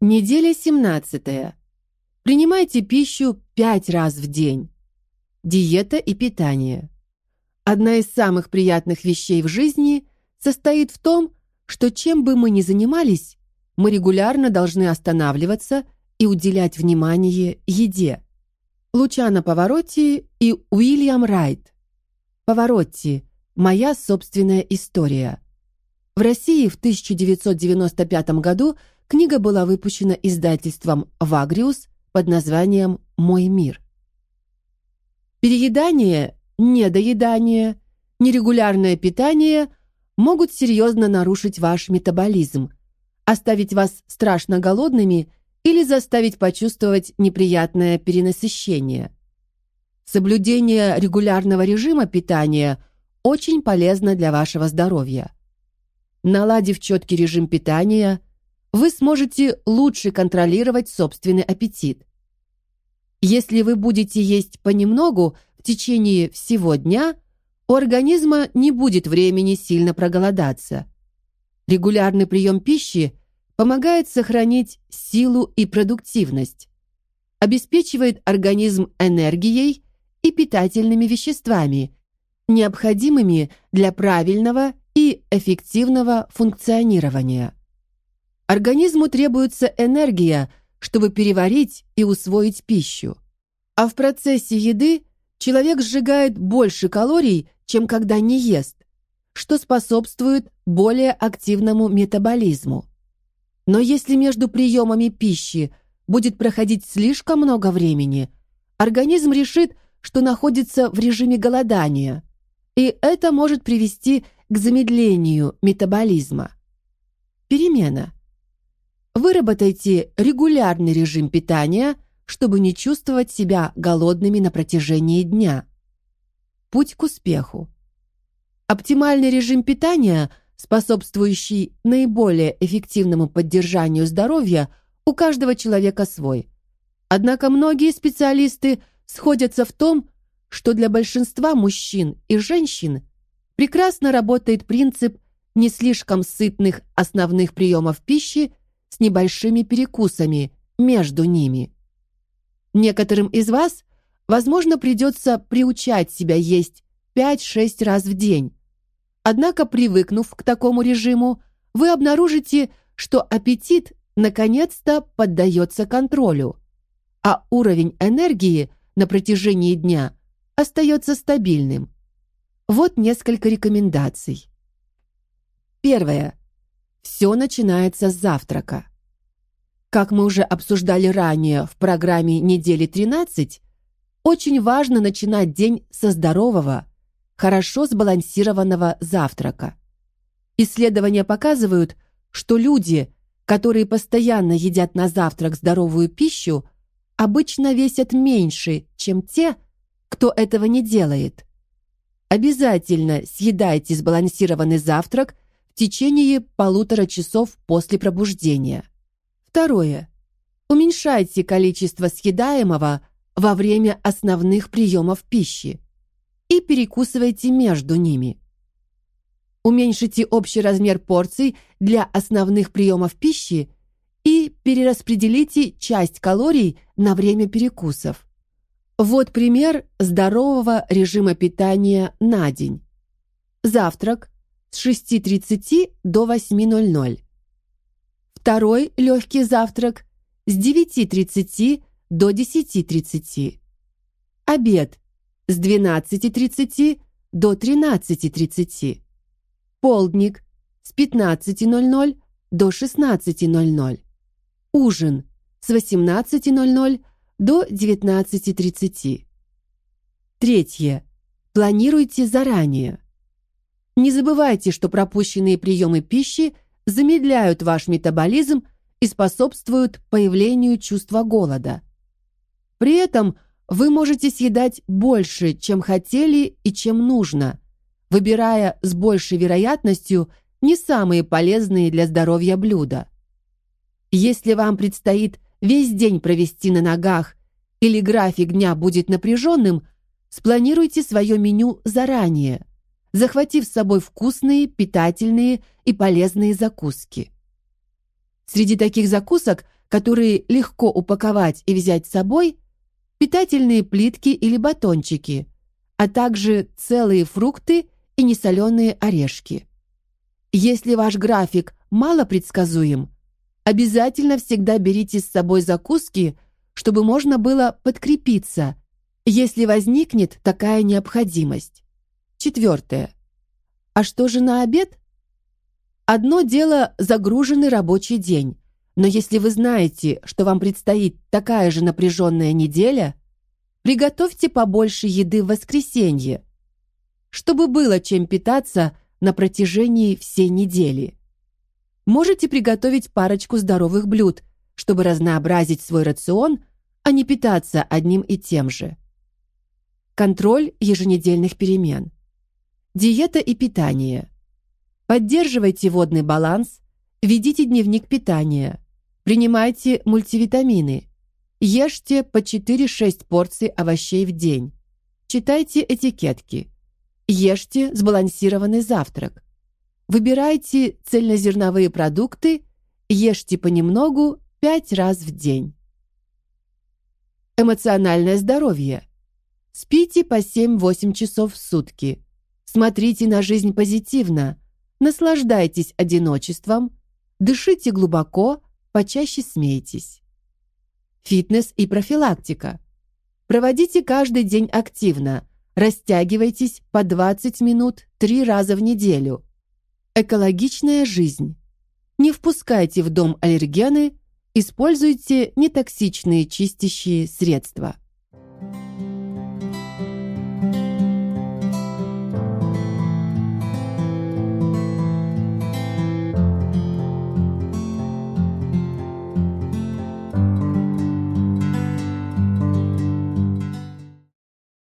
Неделя 17. Принимайте пищу 5 раз в день. Диета и питание. Одна из самых приятных вещей в жизни состоит в том, что чем бы мы ни занимались, мы регулярно должны останавливаться и уделять внимание еде. Лучано Поворотти и Уильям Райт. Поворотти. Моя собственная история. В России в 1995 году книга была выпущена издательством Вагриус под названием «Мой мир». Переедание, недоедание, нерегулярное питание могут серьезно нарушить ваш метаболизм, оставить вас страшно голодными или заставить почувствовать неприятное перенасыщение. Соблюдение регулярного режима питания очень полезно для вашего здоровья. Наладив четкий режим питания, вы сможете лучше контролировать собственный аппетит. Если вы будете есть понемногу в течение всего дня, у организма не будет времени сильно проголодаться. Регулярный прием пищи помогает сохранить силу и продуктивность, обеспечивает организм энергией и питательными веществами, необходимыми для правильного и эффективного функционирования. Организму требуется энергия, чтобы переварить и усвоить пищу. А в процессе еды человек сжигает больше калорий, чем когда не ест, что способствует более активному метаболизму. Но если между приемами пищи будет проходить слишком много времени, организм решит, что находится в режиме голодания, и это может привести к замедлению метаболизма. Перемена – Выработайте регулярный режим питания, чтобы не чувствовать себя голодными на протяжении дня. Путь к успеху. Оптимальный режим питания, способствующий наиболее эффективному поддержанию здоровья, у каждого человека свой. Однако многие специалисты сходятся в том, что для большинства мужчин и женщин прекрасно работает принцип не слишком сытных основных приемов пищи с небольшими перекусами между ними. Некоторым из вас, возможно, придется приучать себя есть 5-6 раз в день. Однако, привыкнув к такому режиму, вы обнаружите, что аппетит наконец-то поддается контролю, а уровень энергии на протяжении дня остается стабильным. Вот несколько рекомендаций. Первое. Все начинается с завтрака. Как мы уже обсуждали ранее в программе недели 13, очень важно начинать день со здорового, хорошо сбалансированного завтрака. Исследования показывают, что люди, которые постоянно едят на завтрак здоровую пищу, обычно весят меньше, чем те, кто этого не делает. Обязательно съедайте сбалансированный завтрак в течение полутора часов после пробуждения. Второе. Уменьшайте количество съедаемого во время основных приемов пищи и перекусывайте между ними. Уменьшите общий размер порций для основных приемов пищи и перераспределите часть калорий на время перекусов. Вот пример здорового режима питания на день. Завтрак с 6.30 до 8.00. Второй легкий завтрак с 9.30 до 10.30. Обед с 12.30 до 13.30. Полдник с 15.00 до 16.00. Ужин с 18.00 до 19.30. Третье. Планируйте заранее. Не забывайте, что пропущенные приемы пищи – замедляют ваш метаболизм и способствуют появлению чувства голода. При этом вы можете съедать больше, чем хотели и чем нужно, выбирая с большей вероятностью не самые полезные для здоровья блюда. Если вам предстоит весь день провести на ногах или график дня будет напряженным, спланируйте свое меню заранее, захватив с собой вкусные, питательные и полезные закуски. Среди таких закусок, которые легко упаковать и взять с собой, питательные плитки или батончики, а также целые фрукты и несоленые орешки. Если ваш график мало предсказуем, обязательно всегда берите с собой закуски, чтобы можно было подкрепиться, если возникнет такая необходимость. Четвертое. А что же на обед? Одно дело загруженный рабочий день, но если вы знаете, что вам предстоит такая же напряженная неделя, приготовьте побольше еды в воскресенье, чтобы было чем питаться на протяжении всей недели. Можете приготовить парочку здоровых блюд, чтобы разнообразить свой рацион, а не питаться одним и тем же. Контроль еженедельных перемен. Диета и питание. Поддерживайте водный баланс, ведите дневник питания, принимайте мультивитамины, ешьте по 4-6 порций овощей в день, читайте этикетки, ешьте сбалансированный завтрак, выбирайте цельнозерновые продукты, ешьте понемногу 5 раз в день. Эмоциональное здоровье. Спите по 7-8 часов в сутки. Смотрите на жизнь позитивно – наслаждайтесь одиночеством, дышите глубоко, почаще смейтесь. Фитнес и профилактика. Проводите каждый день активно, растягивайтесь по 20 минут три раза в неделю. Экологичная жизнь. Не впускайте в дом аллергены, используйте нетоксичные чистящие средства.